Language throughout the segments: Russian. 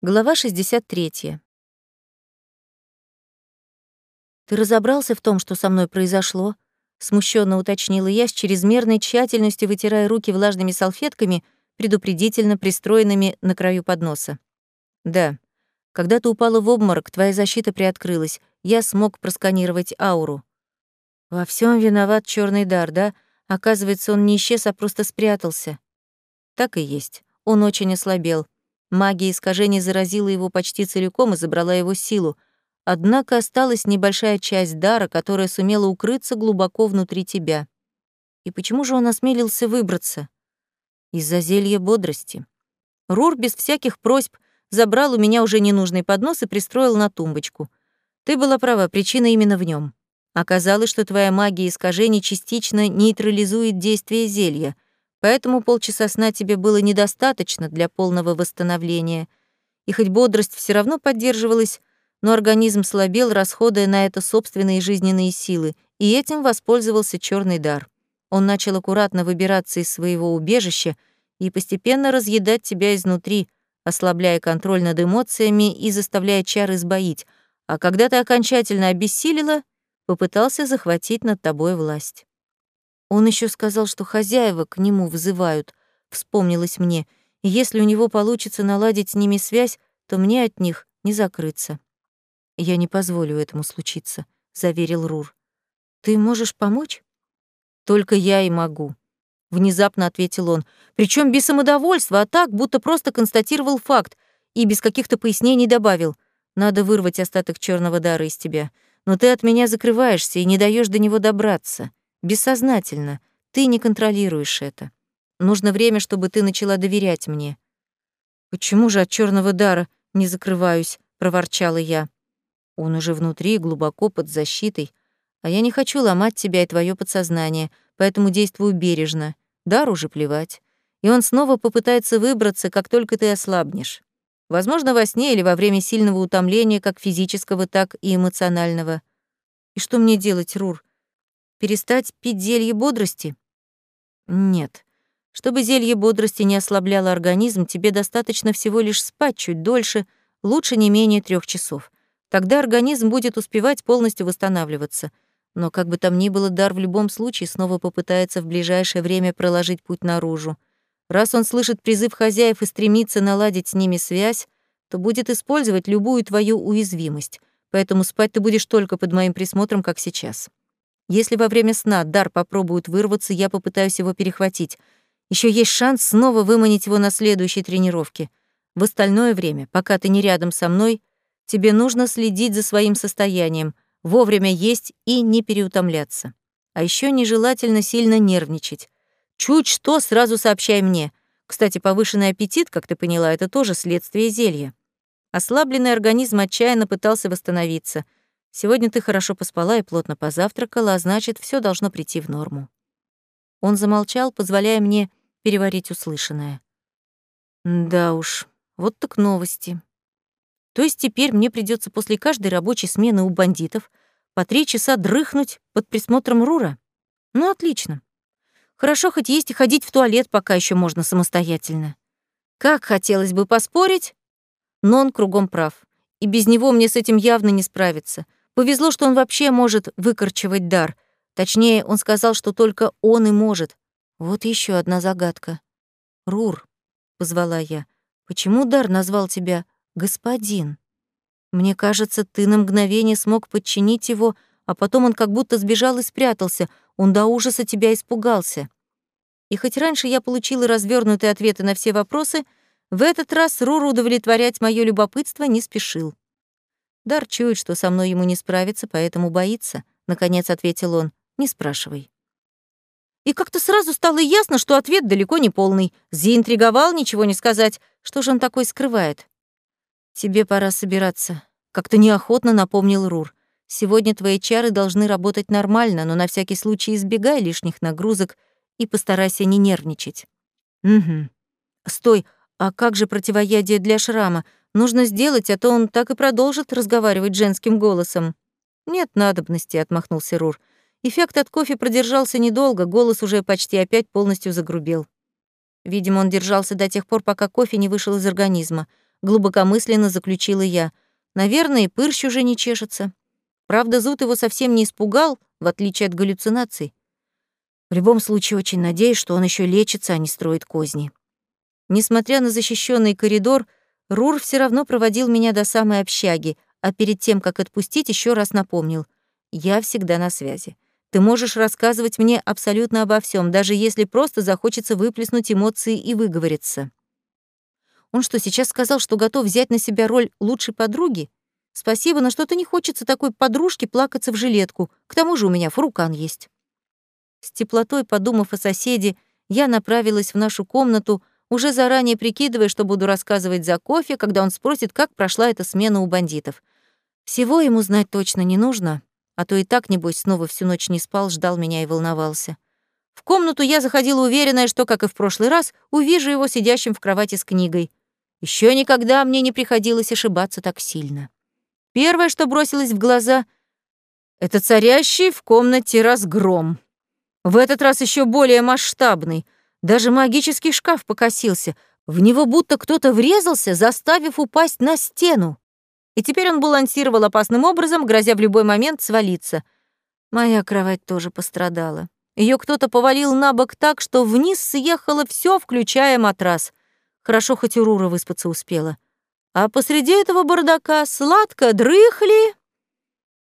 Глава 63. «Ты разобрался в том, что со мной произошло?» — смущенно уточнила я, с чрезмерной тщательностью вытирая руки влажными салфетками, предупредительно пристроенными на краю подноса. «Да. Когда ты упала в обморок, твоя защита приоткрылась. Я смог просканировать ауру». «Во всем виноват черный дар, да? Оказывается, он не исчез, а просто спрятался». «Так и есть. Он очень ослабел». Магия искажений заразила его почти целиком и забрала его силу. Однако осталась небольшая часть дара, которая сумела укрыться глубоко внутри тебя. И почему же он осмелился выбраться? Из-за зелья бодрости. Рур без всяких просьб забрал у меня уже ненужный поднос и пристроил на тумбочку. Ты была права, причина именно в нем. Оказалось, что твоя магия искажений частично нейтрализует действие зелья — Поэтому полчаса сна тебе было недостаточно для полного восстановления. И хоть бодрость все равно поддерживалась, но организм слабел, расходуя на это собственные жизненные силы, и этим воспользовался черный дар. Он начал аккуратно выбираться из своего убежища и постепенно разъедать тебя изнутри, ослабляя контроль над эмоциями и заставляя чары сбоить, а когда ты окончательно обессилила, попытался захватить над тобой власть. Он еще сказал, что хозяева к нему вызывают, вспомнилось мне, и если у него получится наладить с ними связь, то мне от них не закрыться. Я не позволю этому случиться, заверил Рур. Ты можешь помочь? Только я и могу, внезапно ответил он. Причем без самодовольства, а так, будто просто констатировал факт и без каких-то пояснений добавил: надо вырвать остаток черного дара из тебя, но ты от меня закрываешься и не даешь до него добраться. Бессознательно. Ты не контролируешь это. Нужно время, чтобы ты начала доверять мне. Почему же от черного дара не закрываюсь? проворчала я. Он уже внутри, глубоко под защитой, а я не хочу ломать тебя и твое подсознание, поэтому действую бережно. Дар уже плевать. И он снова попытается выбраться, как только ты ослабнешь. Возможно, во сне или во время сильного утомления, как физического, так и эмоционального. И что мне делать, Рур? Перестать пить зелье бодрости? Нет. Чтобы зелье бодрости не ослабляло организм, тебе достаточно всего лишь спать чуть дольше, лучше не менее трех часов. Тогда организм будет успевать полностью восстанавливаться. Но как бы там ни было, дар в любом случае снова попытается в ближайшее время проложить путь наружу. Раз он слышит призыв хозяев и стремится наладить с ними связь, то будет использовать любую твою уязвимость. Поэтому спать ты будешь только под моим присмотром, как сейчас. Если во время сна дар попробует вырваться, я попытаюсь его перехватить. Еще есть шанс снова выманить его на следующей тренировке. В остальное время, пока ты не рядом со мной, тебе нужно следить за своим состоянием, вовремя есть и не переутомляться. А еще нежелательно сильно нервничать. Чуть что, сразу сообщай мне. Кстати, повышенный аппетит, как ты поняла, это тоже следствие зелья. Ослабленный организм отчаянно пытался восстановиться — Сегодня ты хорошо поспала и плотно позавтракала, а значит, все должно прийти в норму». Он замолчал, позволяя мне переварить услышанное. «Да уж, вот так новости. То есть теперь мне придется после каждой рабочей смены у бандитов по три часа дрыхнуть под присмотром Рура? Ну, отлично. Хорошо хоть есть и ходить в туалет, пока еще можно самостоятельно. Как хотелось бы поспорить, но он кругом прав. И без него мне с этим явно не справиться — Повезло, что он вообще может выкорчевать дар. Точнее, он сказал, что только он и может. Вот еще одна загадка. «Рур», — позвала я, — «почему дар назвал тебя господин? Мне кажется, ты на мгновение смог подчинить его, а потом он как будто сбежал и спрятался, он до ужаса тебя испугался». И хоть раньше я получила развернутые ответы на все вопросы, в этот раз Рур удовлетворять мое любопытство не спешил. Дар чует, что со мной ему не справиться, поэтому боится, наконец ответил он. Не спрашивай. И как-то сразу стало ясно, что ответ далеко не полный. Заинтриговал, ничего не сказать. Что же он такой скрывает? Тебе пора собираться. Как-то неохотно напомнил Рур. Сегодня твои чары должны работать нормально, но на всякий случай избегай лишних нагрузок и постарайся не нервничать. Угу. Стой, а как же противоядие для шрама? Нужно сделать, а то он так и продолжит разговаривать женским голосом. Нет надобности, отмахнулся Рур. Эффект от кофе продержался недолго, голос уже почти опять полностью загрубел. Видимо, он держался до тех пор, пока кофе не вышел из организма. глубокомысленно заключила я. Наверное, и пырщ уже не чешется. Правда, зуд его совсем не испугал, в отличие от галлюцинаций. В любом случае, очень надеюсь, что он еще лечится, а не строит козни. Несмотря на защищенный коридор, Рур все равно проводил меня до самой общаги, а перед тем, как отпустить, еще раз напомнил. «Я всегда на связи. Ты можешь рассказывать мне абсолютно обо всем, даже если просто захочется выплеснуть эмоции и выговориться». Он что, сейчас сказал, что готов взять на себя роль лучшей подруги? Спасибо, но что-то не хочется такой подружке плакаться в жилетку. К тому же у меня фурукан есть. С теплотой подумав о соседе, я направилась в нашу комнату, уже заранее прикидывая, что буду рассказывать за кофе, когда он спросит, как прошла эта смена у бандитов. Всего ему знать точно не нужно, а то и так, небось, снова всю ночь не спал, ждал меня и волновался. В комнату я заходила уверенная, что, как и в прошлый раз, увижу его сидящим в кровати с книгой. Еще никогда мне не приходилось ошибаться так сильно. Первое, что бросилось в глаза — это царящий в комнате разгром. В этот раз еще более масштабный — даже магический шкаф покосился. В него будто кто-то врезался, заставив упасть на стену. И теперь он балансировал опасным образом, грозя в любой момент свалиться. Моя кровать тоже пострадала. Ее кто-то повалил на бок так, что вниз съехало все, включая матрас. Хорошо, хоть у Рура выспаться успела. А посреди этого бардака сладко дрыхли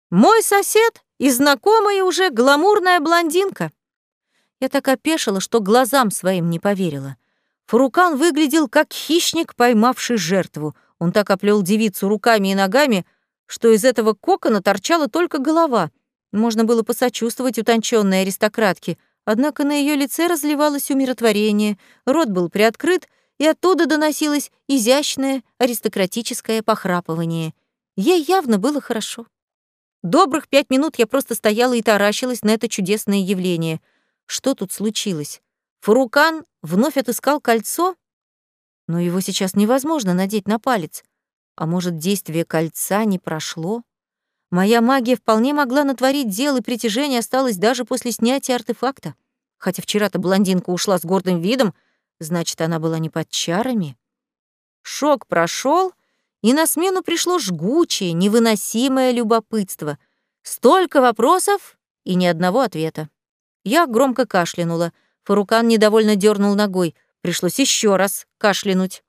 мой сосед и знакомая уже гламурная блондинка. Я так опешила, что глазам своим не поверила. Фурукан выглядел как хищник, поймавший жертву. Он так оплел девицу руками и ногами, что из этого кокона торчала только голова. Можно было посочувствовать утонченной аристократке, однако на ее лице разливалось умиротворение, рот был приоткрыт, и оттуда доносилось изящное аристократическое похрапывание. Ей явно было хорошо. Добрых пять минут я просто стояла и таращилась на это чудесное явление — что тут случилось? Фурукан вновь отыскал кольцо? Но его сейчас невозможно надеть на палец. А может, действие кольца не прошло? Моя магия вполне могла натворить дел, и притяжение осталось даже после снятия артефакта. Хотя вчера-то блондинка ушла с гордым видом, значит, она была не под чарами. Шок прошел, и на смену пришло жгучее, невыносимое любопытство. Столько вопросов и ни одного ответа. Я громко кашлянула. Фарукан недовольно дернул ногой. Пришлось еще раз кашлянуть.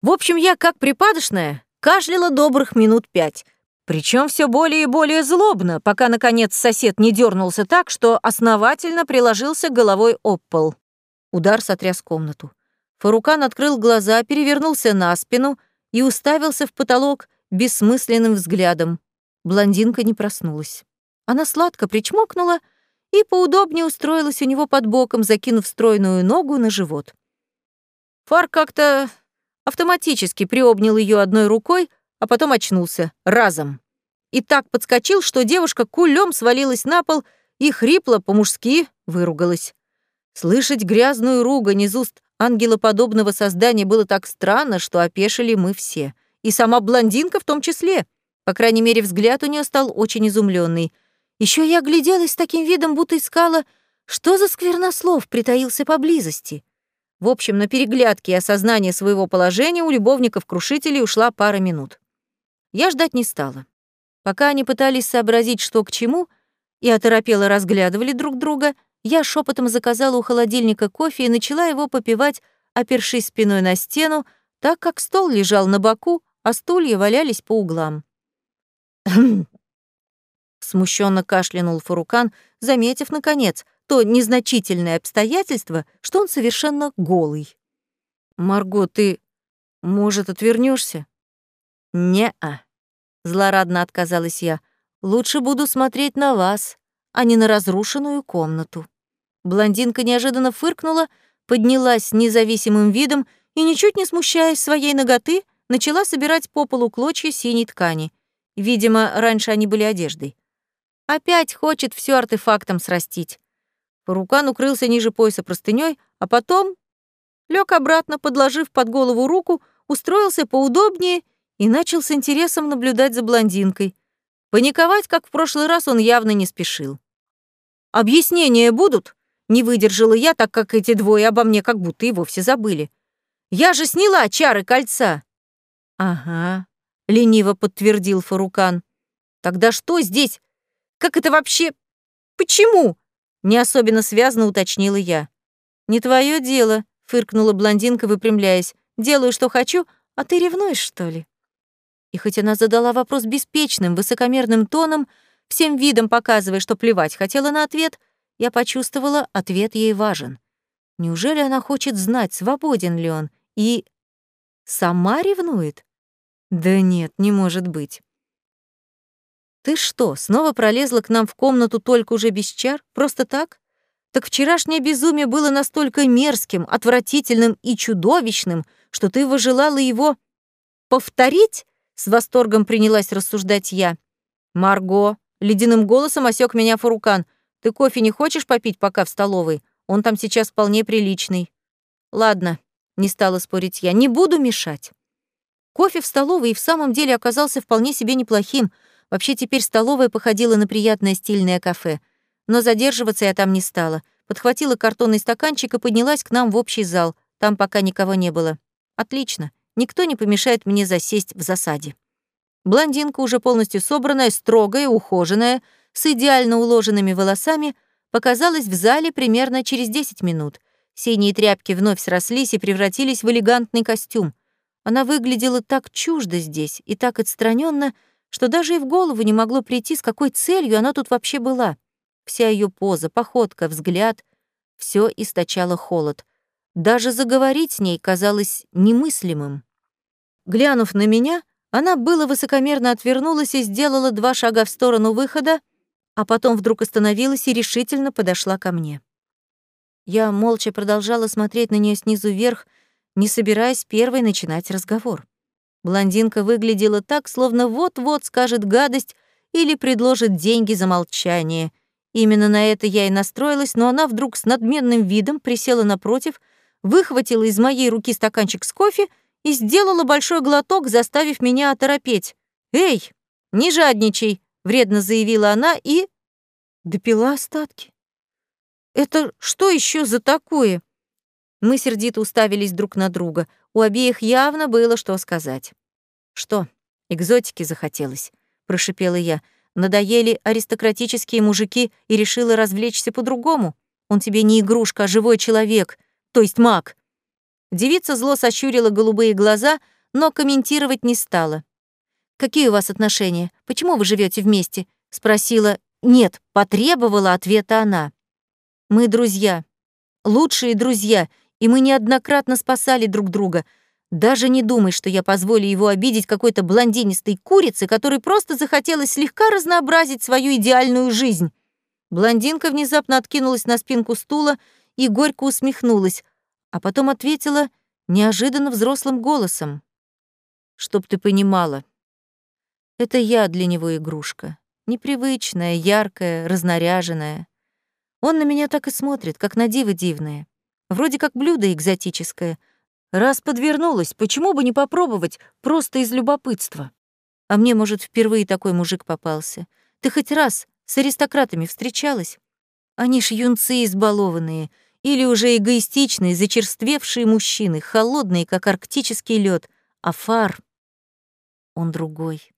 В общем, я, как припадочная, кашляла добрых минут пять. Причем все более и более злобно, пока, наконец, сосед не дернулся так, что основательно приложился головой об пол. Удар сотряс комнату. Фарукан открыл глаза, перевернулся на спину и уставился в потолок бессмысленным взглядом. Блондинка не проснулась. Она сладко причмокнула — и поудобнее устроилась у него под боком, закинув стройную ногу на живот. Фар как-то автоматически приобнял ее одной рукой, а потом очнулся разом. И так подскочил, что девушка кулем свалилась на пол и хрипло по-мужски выругалась. Слышать грязную ругань из уст ангелоподобного создания было так странно, что опешили мы все. И сама блондинка в том числе. По крайней мере, взгляд у нее стал очень изумленный — еще я огляделась с таким видом, будто искала, что за сквернослов притаился поблизости. В общем, на переглядке и осознание своего положения у любовников-крушителей ушла пара минут. Я ждать не стала. Пока они пытались сообразить, что к чему, и оторопело разглядывали друг друга, я шепотом заказала у холодильника кофе и начала его попивать, опершись спиной на стену, так как стол лежал на боку, а стулья валялись по углам. Смущенно кашлянул Фарукан, заметив, наконец, то незначительное обстоятельство, что он совершенно голый. «Марго, ты, может, отвернешься? «Не-а», — злорадно отказалась я. «Лучше буду смотреть на вас, а не на разрушенную комнату». Блондинка неожиданно фыркнула, поднялась с независимым видом и, ничуть не смущаясь своей ноготы, начала собирать по полу клочья синей ткани. Видимо, раньше они были одеждой. Опять хочет все артефактом срастить. Парукан укрылся ниже пояса простыней, а потом лег обратно, подложив под голову руку, устроился поудобнее и начал с интересом наблюдать за блондинкой. Паниковать, как в прошлый раз, он явно не спешил. «Объяснения будут?» — не выдержала я, так как эти двое обо мне как будто и вовсе забыли. «Я же сняла чары кольца!» Ага, лениво подтвердил Фарукан. Тогда что здесь? Как это вообще? Почему? Не особенно связно уточнила я. Не твое дело, фыркнула блондинка, выпрямляясь. Делаю, что хочу, а ты ревнуешь, что ли? И хоть она задала вопрос беспечным, высокомерным тоном, всем видом показывая, что плевать хотела на ответ, я почувствовала, ответ ей важен. Неужели она хочет знать, свободен ли он, и сама ревнует? Да нет, не может быть. Ты что, снова пролезла к нам в комнату только уже без чар? Просто так? Так вчерашнее безумие было настолько мерзким, отвратительным и чудовищным, что ты выжелала его повторить? С восторгом принялась рассуждать я. Марго, ледяным голосом осек меня Фарукан. Ты кофе не хочешь попить пока в столовой? Он там сейчас вполне приличный. Ладно, не стала спорить я, не буду мешать. Кофе в столовой и в самом деле оказался вполне себе неплохим. Вообще теперь столовая походила на приятное стильное кафе. Но задерживаться я там не стала. Подхватила картонный стаканчик и поднялась к нам в общий зал. Там пока никого не было. Отлично. Никто не помешает мне засесть в засаде. Блондинка, уже полностью собранная, строгая, ухоженная, с идеально уложенными волосами, показалась в зале примерно через 10 минут. Синие тряпки вновь срослись и превратились в элегантный костюм. Она выглядела так чуждо здесь и так отстраненно, что даже и в голову не могло прийти, с какой целью она тут вообще была. Вся ее поза, походка, взгляд — все источало холод. Даже заговорить с ней казалось немыслимым. Глянув на меня, она было высокомерно отвернулась и сделала два шага в сторону выхода, а потом вдруг остановилась и решительно подошла ко мне. Я молча продолжала смотреть на нее снизу вверх, не собираясь первой начинать разговор. Блондинка выглядела так, словно вот-вот скажет гадость или предложит деньги за молчание. Именно на это я и настроилась, но она вдруг с надменным видом присела напротив, выхватила из моей руки стаканчик с кофе и сделала большой глоток, заставив меня оторопеть. «Эй, не жадничай!» вредно заявила она и допила остатки. Это что еще за такое? Мы сердито уставились друг на друга. У обеих явно было что сказать. Что, экзотики захотелось, прошипела я. Надоели аристократические мужики и решила развлечься по-другому. Он тебе не игрушка, а живой человек, то есть маг. Девица зло сощурила голубые глаза, но комментировать не стала. Какие у вас отношения? Почему вы живете вместе?» — спросила. «Нет», — потребовала ответа она. «Мы друзья. Лучшие друзья, и мы неоднократно спасали друг друга. Даже не думай, что я позволю его обидеть какой-то блондинистой курице, которой просто захотелось слегка разнообразить свою идеальную жизнь». Блондинка внезапно откинулась на спинку стула и горько усмехнулась, а потом ответила неожиданно взрослым голосом. «Чтоб ты понимала, это я для него игрушка. Непривычная, яркая, разнаряженная. Он на меня так и смотрит, как на диво дивное. Вроде как блюдо экзотическое. Раз подвернулась, почему бы не попробовать, просто из любопытства? А мне, может, впервые такой мужик попался. Ты хоть раз с аристократами встречалась? Они ж юнцы избалованные, или уже эгоистичные, зачерствевшие мужчины, холодные, как арктический лед, а фар — он другой.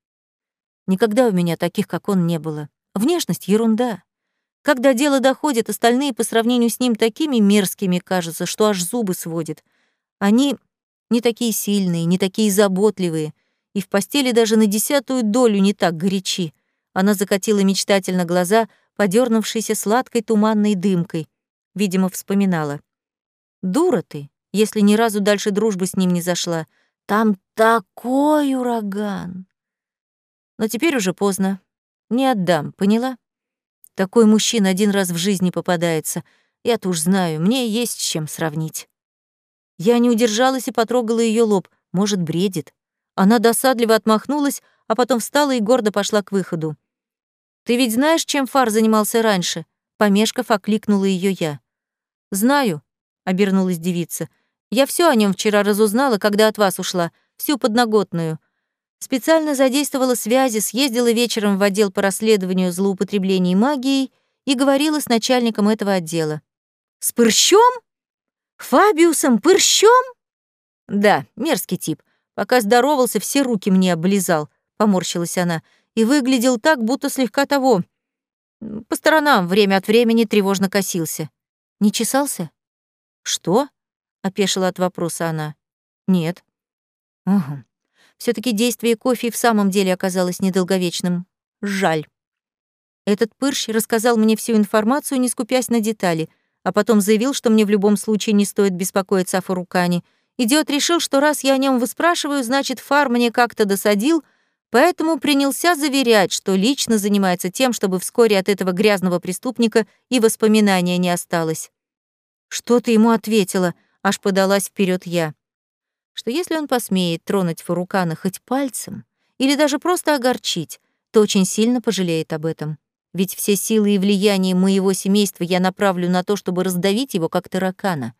Никогда у меня таких, как он, не было. Внешность — ерунда. Когда дело доходит, остальные по сравнению с ним такими мерзкими кажутся, что аж зубы сводит. Они не такие сильные, не такие заботливые, и в постели даже на десятую долю не так горячи. Она закатила мечтательно глаза, подернувшиеся сладкой туманной дымкой. Видимо, вспоминала. «Дура ты, если ни разу дальше дружбы с ним не зашла. Там такой ураган!» Но теперь уже поздно. Не отдам, поняла? Такой мужчина один раз в жизни попадается. Я-то уж знаю, мне есть с чем сравнить. Я не удержалась и потрогала ее лоб. Может, бредит. Она досадливо отмахнулась, а потом встала и гордо пошла к выходу. «Ты ведь знаешь, чем Фар занимался раньше?» Помешков окликнула ее я. «Знаю», — обернулась девица. «Я все о нем вчера разузнала, когда от вас ушла, всю подноготную. Специально задействовала связи, съездила вечером в отдел по расследованию злоупотреблений магией и говорила с начальником этого отдела. «С Пырщом? Фабиусом Пырщом?» «Да, мерзкий тип. Пока здоровался, все руки мне облизал, поморщилась она, и выглядел так, будто слегка того. По сторонам время от времени тревожно косился. Не чесался? Что? опешила от вопроса она. Нет. Угу. Все таки действие кофе в самом деле оказалось недолговечным. Жаль. Этот пырщ рассказал мне всю информацию, не скупясь на детали, а потом заявил, что мне в любом случае не стоит беспокоиться о Фарукане. Идиот решил, что раз я о нем выспрашиваю, значит, Фар мне как-то досадил, поэтому принялся заверять, что лично занимается тем, чтобы вскоре от этого грязного преступника и воспоминания не осталось. «Что ты ему ответила?» — аж подалась вперед я. Что если он посмеет тронуть Фарукана хоть пальцем или даже просто огорчить, то очень сильно пожалеет об этом. Ведь все силы и влияние моего семейства я направлю на то, чтобы раздавить его, как таракана.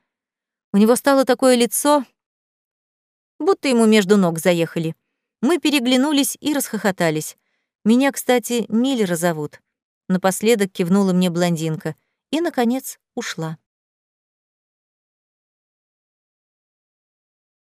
У него стало такое лицо, будто ему между ног заехали. Мы переглянулись и расхохотались. Меня, кстати, Миллера зовут. Напоследок кивнула мне блондинка и, наконец, ушла.